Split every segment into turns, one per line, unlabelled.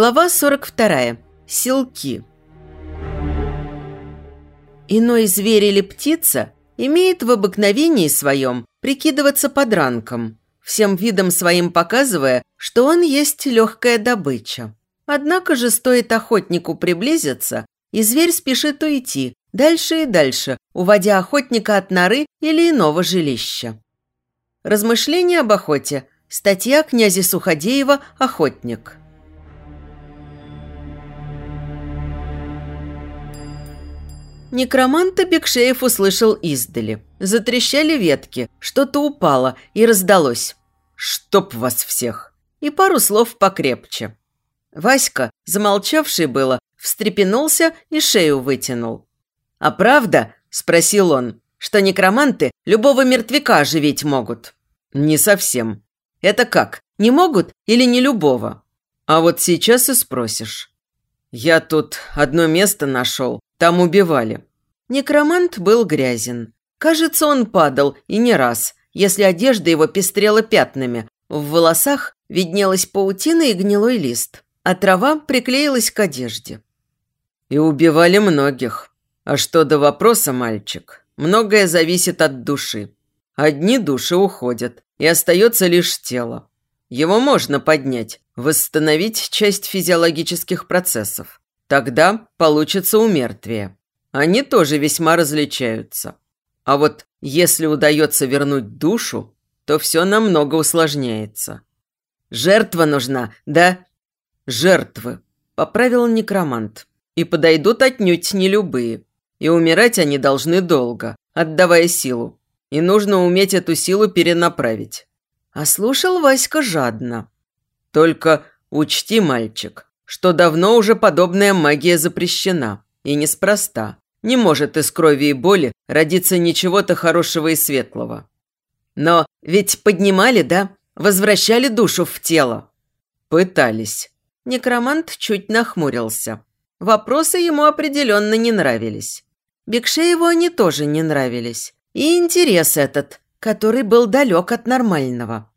Глава 42. Силки. Иной зверь или птица имеет в обыкновении своем прикидываться подранком, всем видом своим показывая, что он есть легкая добыча. Однако же стоит охотнику приблизиться, и зверь спешит уйти, дальше и дальше, уводя охотника от норы или иного жилища. Размышления об охоте. Статья князя Суходеева «Охотник». Некроманта Бекшеев услышал издали. Затрещали ветки, что-то упало и раздалось. «Чтоб вас всех!» И пару слов покрепче. Васька, замолчавший было, встрепенулся и шею вытянул. «А правда?» – спросил он, – что некроманты любого мертвяка оживить могут. «Не совсем. Это как, не могут или не любого?» «А вот сейчас и спросишь». «Я тут одно место нашел, там убивали. Некромант был грязен. Кажется, он падал, и не раз, если одежда его пестрела пятнами. В волосах виднелась паутина и гнилой лист, а трава приклеилась к одежде. И убивали многих. А что до вопроса, мальчик, многое зависит от души. Одни души уходят, и остается лишь тело. Его можно поднять, восстановить часть физиологических процессов. Тогда получится умертвие. Они тоже весьма различаются. А вот если удается вернуть душу, то все намного усложняется. Жертва нужна, да? Жертвы, поправил некромант. И подойдут отнюдь не любые. И умирать они должны долго, отдавая силу. И нужно уметь эту силу перенаправить. А слушал Васька жадно. Только учти, мальчик, что давно уже подобная магия запрещена. И неспроста. Не может из крови и боли родиться ничего-то хорошего и светлого. Но ведь поднимали, да? Возвращали душу в тело. Пытались. Некромант чуть нахмурился. Вопросы ему определенно не нравились. Бекшееву они тоже не нравились. И интерес этот, который был далек от нормального.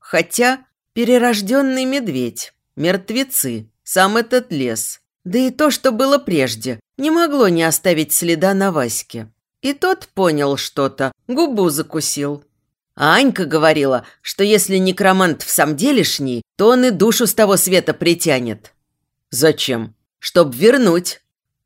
Хотя перерожденный медведь, мертвецы, сам этот лес. Да и то, что было прежде, не могло не оставить следа на Ваське. И тот понял что-то, губу закусил. А Анька говорила, что если некромант в самом делешний, то он и душу с того света притянет. Зачем? Чтоб вернуть.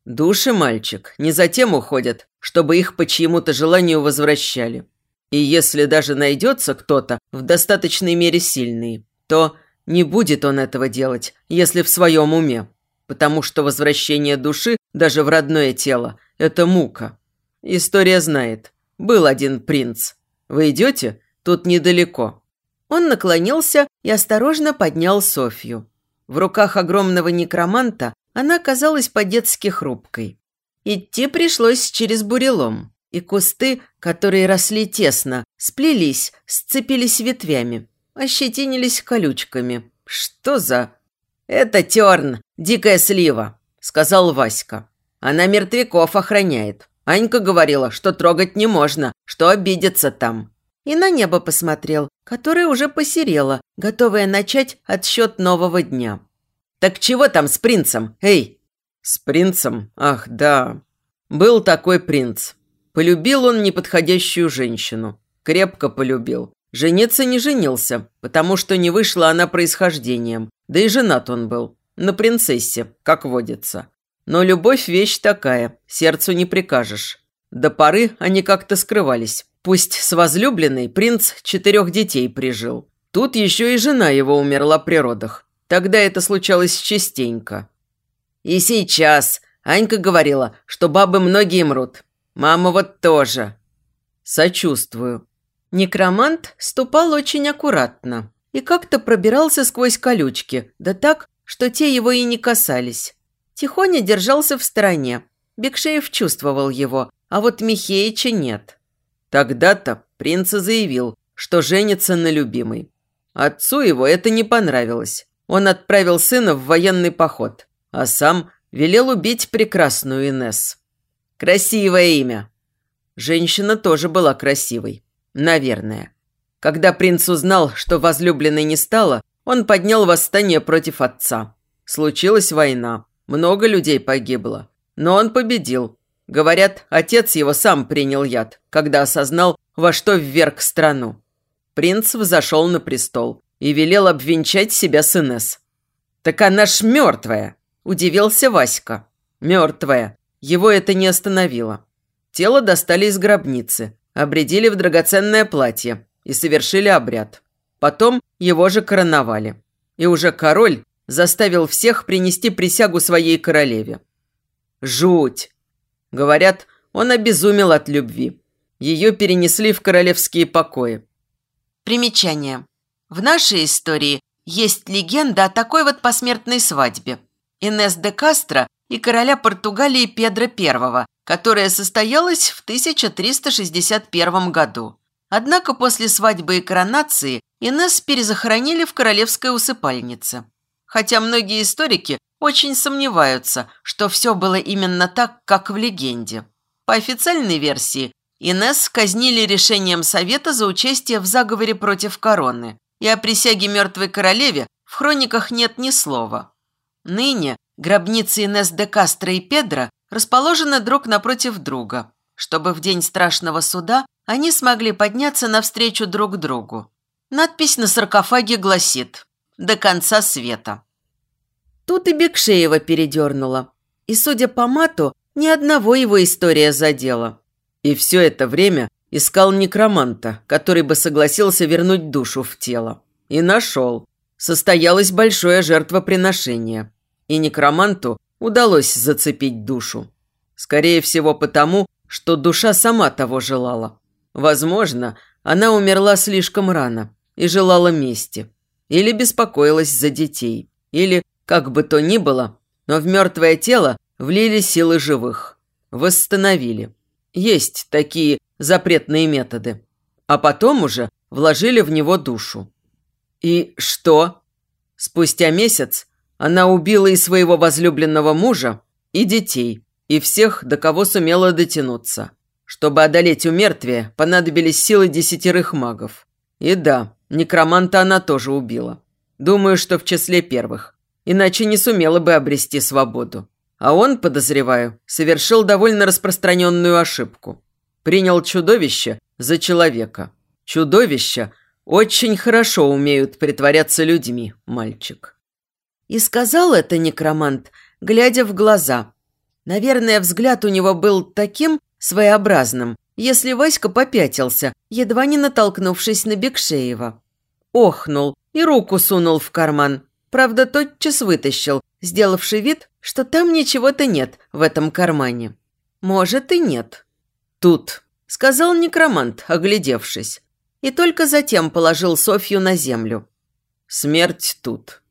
Души, мальчик, не затем уходят, чтобы их по чьему-то желанию возвращали. И если даже найдется кто-то в достаточной мере сильный, то не будет он этого делать, если в своем уме, потому что возвращение души даже в родное тело – это мука. История знает. Был один принц. Вы идете? Тут недалеко. Он наклонился и осторожно поднял Софью. В руках огромного некроманта она казалась по-детски хрупкой. Идти пришлось через бурелом, и кусты, которые росли тесно, сплелись, сцепились ветвями, ощетинились колючками. «Что за...» «Это терн, дикая слива», – сказал Васька. «Она мертвяков охраняет. Анька говорила, что трогать не можно, что обидится там». И на небо посмотрел, которое уже посерело, готовое начать отсчет нового дня. «Так чего там с принцем? Эй!» «С принцем? Ах, да. Был такой принц. Полюбил он неподходящую женщину. Крепко полюбил. Жениться не женился, потому что не вышла она происхождением. Да и женат он был. На принцессе, как водится. Но любовь – вещь такая, сердцу не прикажешь. До поры они как-то скрывались. Пусть с возлюбленной принц четырех детей прижил. Тут еще и жена его умерла при родах. Тогда это случалось частенько. И сейчас Анька говорила, что бабы многие мрут. Мама вот тоже. Сочувствую. Некромант ступал очень аккуратно и как-то пробирался сквозь колючки, да так, что те его и не касались. Тихоня держался в стороне. Бекшеев чувствовал его, а вот Михеича нет. Тогда-то принц заявил, что женится на любимой. Отцу его это не понравилось. Он отправил сына в военный поход, а сам велел убить прекрасную Инесс. Красивое имя. Женщина тоже была красивой. Наверное. Когда принц узнал, что возлюбленной не стало, он поднял восстание против отца. Случилась война. Много людей погибло. Но он победил. Говорят, отец его сам принял яд, когда осознал, во что вверг страну. Принц взошел на престол и велел обвенчать себя с Инесс. «Так она ж мертвая!» – удивился Васька. «Мертвая. Его это не остановило. Тело достали из гробницы, обредили в драгоценное платье и совершили обряд. Потом его же короновали. И уже король заставил всех принести присягу своей королеве. Жуть! Говорят, он обезумел от любви. Ее перенесли в королевские покои.
Примечание. В нашей истории есть легенда о такой вот посмертной свадьбе. Инес де Кастро и короля Португалии Педро I, которая состоялась в 1361 году. Однако после свадьбы и коронации Инес перезахоронили в королевской усыпальнице. Хотя многие историки очень сомневаются, что все было именно так, как в легенде. По официальной версии, Инес казнили решением Совета за участие в заговоре против короны, и о присяге мертвой королеве в хрониках нет ни слова. Ныне гробницы Инес де Кастро и Педро расположены друг напротив друга, чтобы в день страшного суда они смогли подняться навстречу друг другу. Надпись на саркофаге гласит «До конца света».
Тут и Бекшеева передернула. И, судя по мату, ни одного его история задела. И все это время искал некроманта, который бы согласился вернуть душу в тело. И нашел. Состоялось большое жертвоприношение. И некроманту удалось зацепить душу. Скорее всего потому, что душа сама того желала. Возможно, она умерла слишком рано и желала мести. Или беспокоилась за детей. Или, как бы то ни было, но в мертвое тело влили силы живых. Восстановили. Есть такие запретные методы. А потом уже вложили в него душу. И что? Спустя месяц она убила и своего возлюбленного мужа, и детей, и всех, до кого сумела дотянуться. Чтобы одолеть умертвие, понадобились силы десятерых магов. И да, некроманта она тоже убила. Думаю, что в числе первых. Иначе не сумела бы обрести свободу. А он, подозреваю, совершил довольно распространенную ошибку. Принял чудовище за человека. Чудовища очень хорошо умеют притворяться людьми, мальчик. И сказал это некромант, глядя в глаза. Наверное, взгляд у него был таким своеобразным, если Васька попятился, едва не натолкнувшись на Бекшеева. Охнул и руку сунул в карман. Правда, тотчас вытащил, сделавший вид, что там ничего-то нет в этом кармане. Может и нет. Тут, сказал некромант, оглядевшись. И только затем положил Софью на землю. Смерть тут.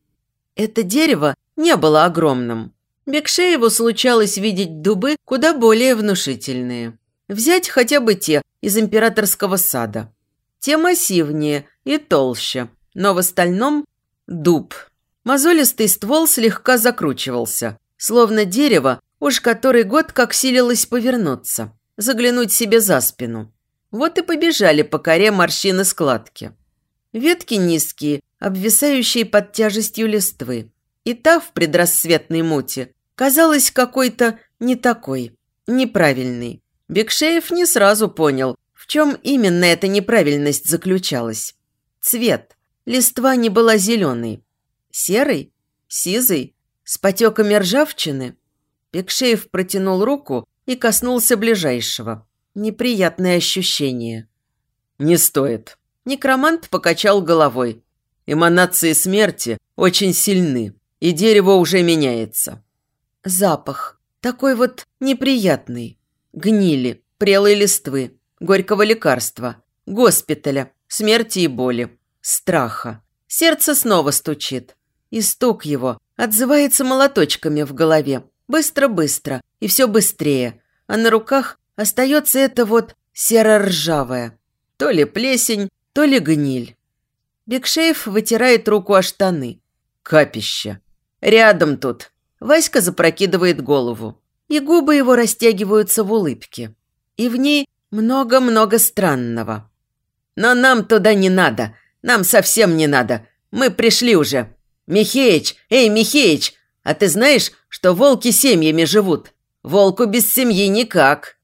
Это дерево не было огромным. Бекшееву случалось видеть дубы куда более внушительные. Взять хотя бы те из императорского сада. Те массивнее и толще, но в остальном – дуб – Мозолистый ствол слегка закручивался, словно дерево уж который год как силилось повернуться, заглянуть себе за спину. Вот и побежали по коре морщины складки. Ветки низкие, обвисающие под тяжестью листвы. И та в предрассветной муте казалась какой-то не такой, неправильной. Бекшеев не сразу понял, в чем именно эта неправильность заключалась. Цвет. Листва не была зеленой, Серый? Сизый? С потеками ржавчины? Пекшеев протянул руку и коснулся ближайшего. Неприятное ощущение. «Не стоит». Некромант покачал головой. «Эманации смерти очень сильны, и дерево уже меняется». Запах. Такой вот неприятный. Гнили, прелой листвы, горького лекарства, госпиталя, смерти и боли, страха. Сердце снова стучит. И стук его отзывается молоточками в голове. Быстро-быстро и все быстрее. А на руках остается это вот серо-ржавое. То ли плесень, то ли гниль. Бекшеев вытирает руку о штаны. Капище. Рядом тут. Васька запрокидывает голову. И губы его растягиваются в улыбке. И в ней много-много странного. Но нам туда не надо. Нам совсем не надо. Мы пришли уже. «Михеич! Эй, Михеич! А ты знаешь, что волки семьями живут? Волку без семьи никак».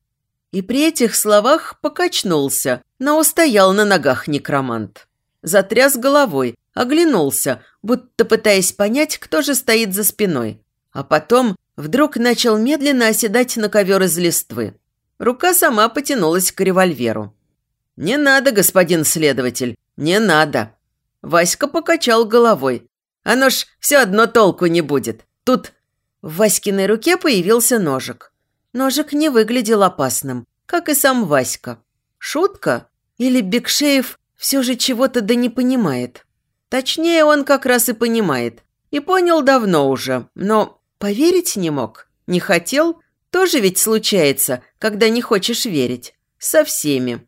И при этих словах покачнулся, но устоял на ногах некромант. Затряс головой, оглянулся, будто пытаясь понять, кто же стоит за спиной. А потом вдруг начал медленно оседать на ковер из листвы. Рука сама потянулась к револьверу. «Не надо, господин следователь, не надо». Васька покачал головой. «Оно ж все одно толку не будет. Тут...» В Васькиной руке появился ножик. Ножик не выглядел опасным, как и сам Васька. Шутка? Или Бекшеев все же чего-то да не понимает? Точнее, он как раз и понимает. И понял давно уже, но поверить не мог. Не хотел? Тоже ведь случается, когда не хочешь верить. Со всеми.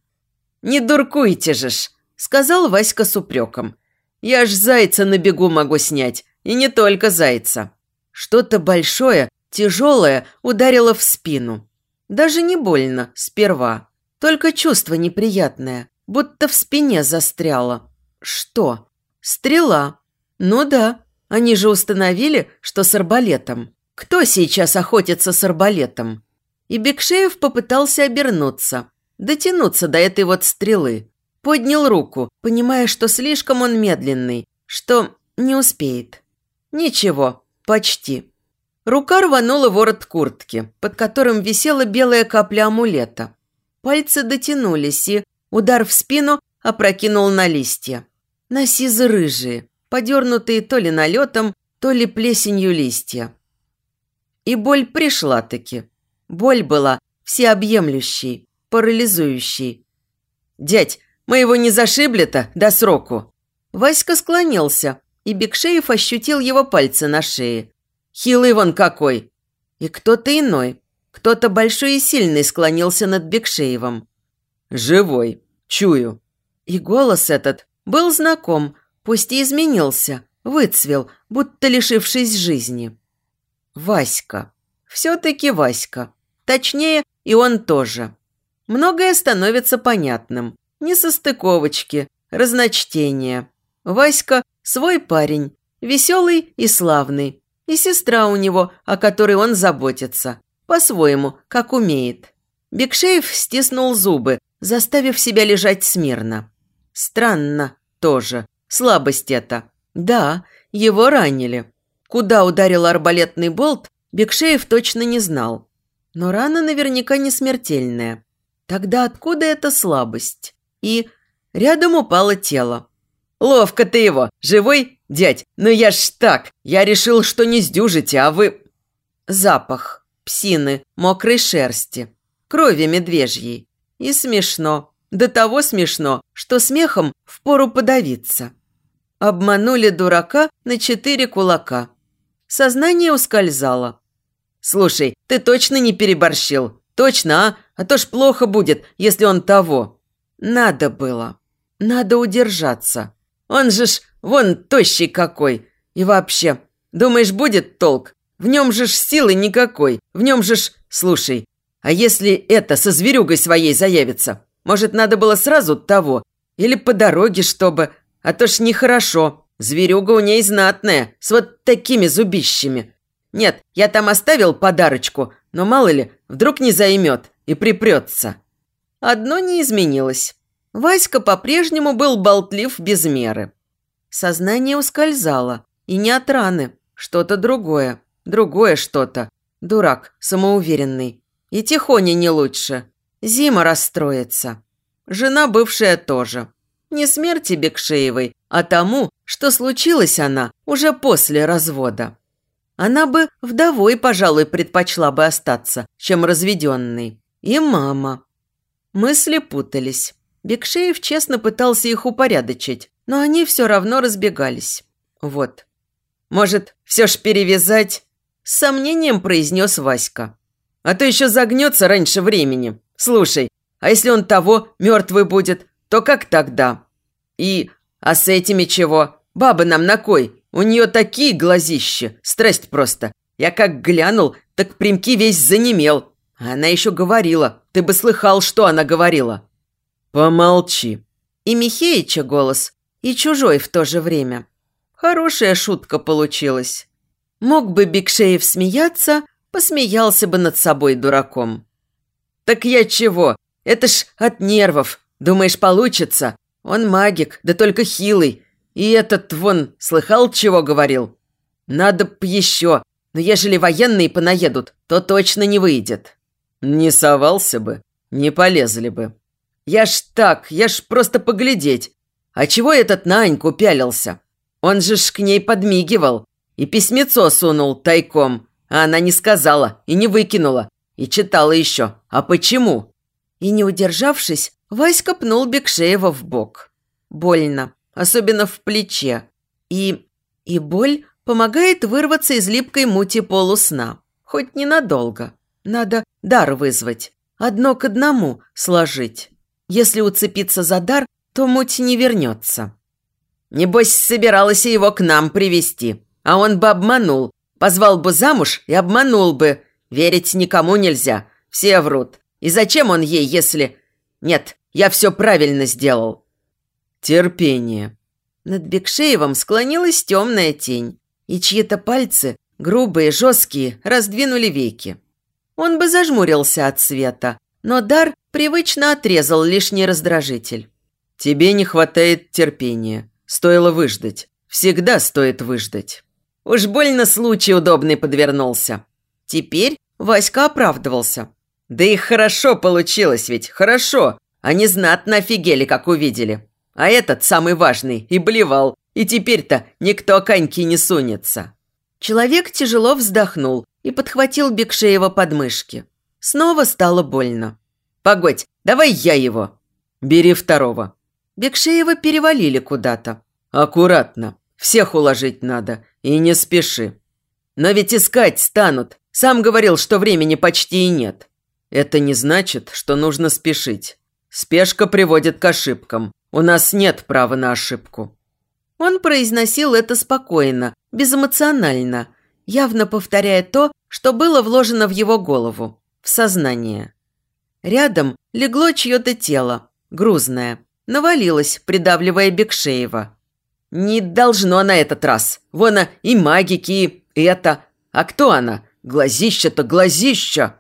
«Не дуркуйте же ж!» – сказал Васька с упреком. «Я ж зайца на бегу могу снять, и не только зайца». Что-то большое, тяжелое ударило в спину. Даже не больно сперва, только чувство неприятное, будто в спине застряло. Что? Стрела. Ну да, они же установили, что с арбалетом. Кто сейчас охотится с арбалетом? И Бекшеев попытался обернуться, дотянуться до этой вот стрелы. Поднял руку, понимая, что слишком он медленный, что не успеет. Ничего, почти. Рука рванула ворот куртки, под которым висела белая капля амулета. Пальцы дотянулись, и удар в спину опрокинул на листья. На сизо-рыжие, подернутые то ли налетом, то ли плесенью листья. И боль пришла-таки. Боль была всеобъемлющей, парализующей. «Дядь, мы его не зашибли-то до сроку?» Васька склонился, и Бекшеев ощутил его пальцы на шее. Хилый вон какой!» И кто-то иной, кто-то большой и сильный склонился над Бекшеевым. «Живой, чую». И голос этот был знаком, пусть и изменился, выцвел, будто лишившись жизни. Васька. Все-таки Васька. Точнее, и он тоже. Многое становится понятным. Несостыковочки, разночтения. Васька – свой парень, веселый и славный, и сестра у него, о которой он заботится. По-своему, как умеет. Бекшеев стиснул зубы, заставив себя лежать смирно. Странно тоже. Слабость это. Да, его ранили. Куда ударил арбалетный болт, Бекшеев точно не знал. Но рана наверняка не смертельная. Тогда откуда эта слабость? И рядом упало тело. «Ловко ты его! Живой? Дядь, ну я ж так! Я решил, что не сдюжите, а вы...» Запах. Псины, мокрой шерсти. Крови медвежьей. И смешно. До того смешно, что смехом впору подавиться. Обманули дурака на четыре кулака. Сознание ускользало. «Слушай, ты точно не переборщил? Точно, а? А то ж плохо будет, если он того». Надо было. Надо удержаться. Он же ж вон тощий какой. И вообще, думаешь, будет толк? В нем же ж силы никакой. В нем же ж... Слушай, а если это со зверюгой своей заявится? Может, надо было сразу того? Или по дороге, чтобы... А то ж нехорошо. Зверюга у ней знатная, с вот такими зубищами. Нет, я там оставил подарочку, но мало ли, вдруг не займет и припрется. Одно не изменилось. Васька по-прежнему был болтлив без меры. Сознание ускользало. И не от раны. Что-то другое. Другое что-то. Дурак, самоуверенный. И Тихоня не лучше. Зима расстроится. Жена бывшая тоже. Не смерти Бекшеевой, а тому, что случилась она уже после развода. Она бы вдовой, пожалуй, предпочла бы остаться, чем разведенной. И мама. Мысли путались. Бекшеев честно пытался их упорядочить, но они все равно разбегались. Вот. «Может, все ж перевязать?» С сомнением произнес Васька. «А то еще загнется раньше времени. Слушай, а если он того мертвый будет, то как тогда? И, а с этими чего? Баба нам на кой? У нее такие глазища, страсть просто. Я как глянул, так примки весь занемел. Она еще говорила, ты бы слыхал, что она говорила. «Помолчи». И Михеича голос, и чужой в то же время. Хорошая шутка получилась. Мог бы Бекшеев смеяться, посмеялся бы над собой дураком. «Так я чего? Это ж от нервов. Думаешь, получится? Он магик, да только хилый. И этот, вон, слыхал, чего говорил? Надо б еще, но ежели военные понаедут, то точно не выйдет». «Не совался бы, не полезли бы. Я ж так, я ж просто поглядеть. А чего этот на Аньку пялился? Он же ж к ней подмигивал и письмецо сунул тайком, а она не сказала и не выкинула, и читала еще. А почему?»
И не удержавшись, Васька пнул Бекшеева в бок. Больно, особенно в плече. И... и боль помогает вырваться из липкой мути полусна. Хоть ненадолго. Надо дар вызвать. Одно к одному сложить. Если уцепиться за дар, то муть не вернется.
Небось, собиралась его к нам привести, а он бы обманул. Позвал бы замуж и обманул бы. Верить никому нельзя. Все врут. И зачем он ей, если... Нет, я все правильно сделал. Терпение.
Над Бекшеевым склонилась темная тень, и чьи-то пальцы, грубые, жесткие, раздвинули веки. Он бы зажмурился от света, но дар привычно отрезал лишний раздражитель.
«Тебе не хватает терпения. Стоило выждать. Всегда стоит выждать. Уж больно случай удобный подвернулся». Теперь Васька оправдывался. «Да и хорошо получилось ведь, хорошо. Они знатно офигели, как увидели. А этот, самый важный, и блевал. И теперь-то никто коньки не сунется».
Человек тяжело вздохнул и подхватил Бекшеева подмышки. Снова стало больно.
«Погодь, давай я его». «Бери второго».
Бекшеева перевалили куда-то.
«Аккуратно. Всех уложить надо. И не спеши. Но ведь искать станут. Сам говорил, что времени почти и нет. Это не значит, что нужно спешить. Спешка приводит к ошибкам. У нас нет права на ошибку».
Он произносил это спокойно, безэмоционально, явно повторяя то, что было вложено в его голову, в сознание. Рядом легло чье-то тело, грузное, навалилось, придавливая Бекшеева.
«Не должно на этот раз. Вон она и магики, и это. А кто она? Глазища-то глазища!»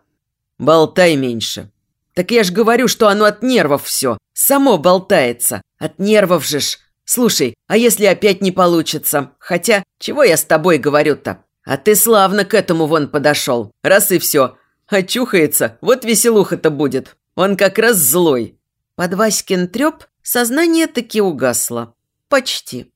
«Болтай меньше. Так я ж говорю, что оно от нервов все. Само болтается. От нервов же ж. Слушай, а если опять не получится? Хотя, чего я с тобой говорю-то? А ты славно к этому вон подошел. Раз и все. Очухается, вот веселуха-то будет. Он как раз злой.
Под Васькин треп сознание таки угасло. Почти.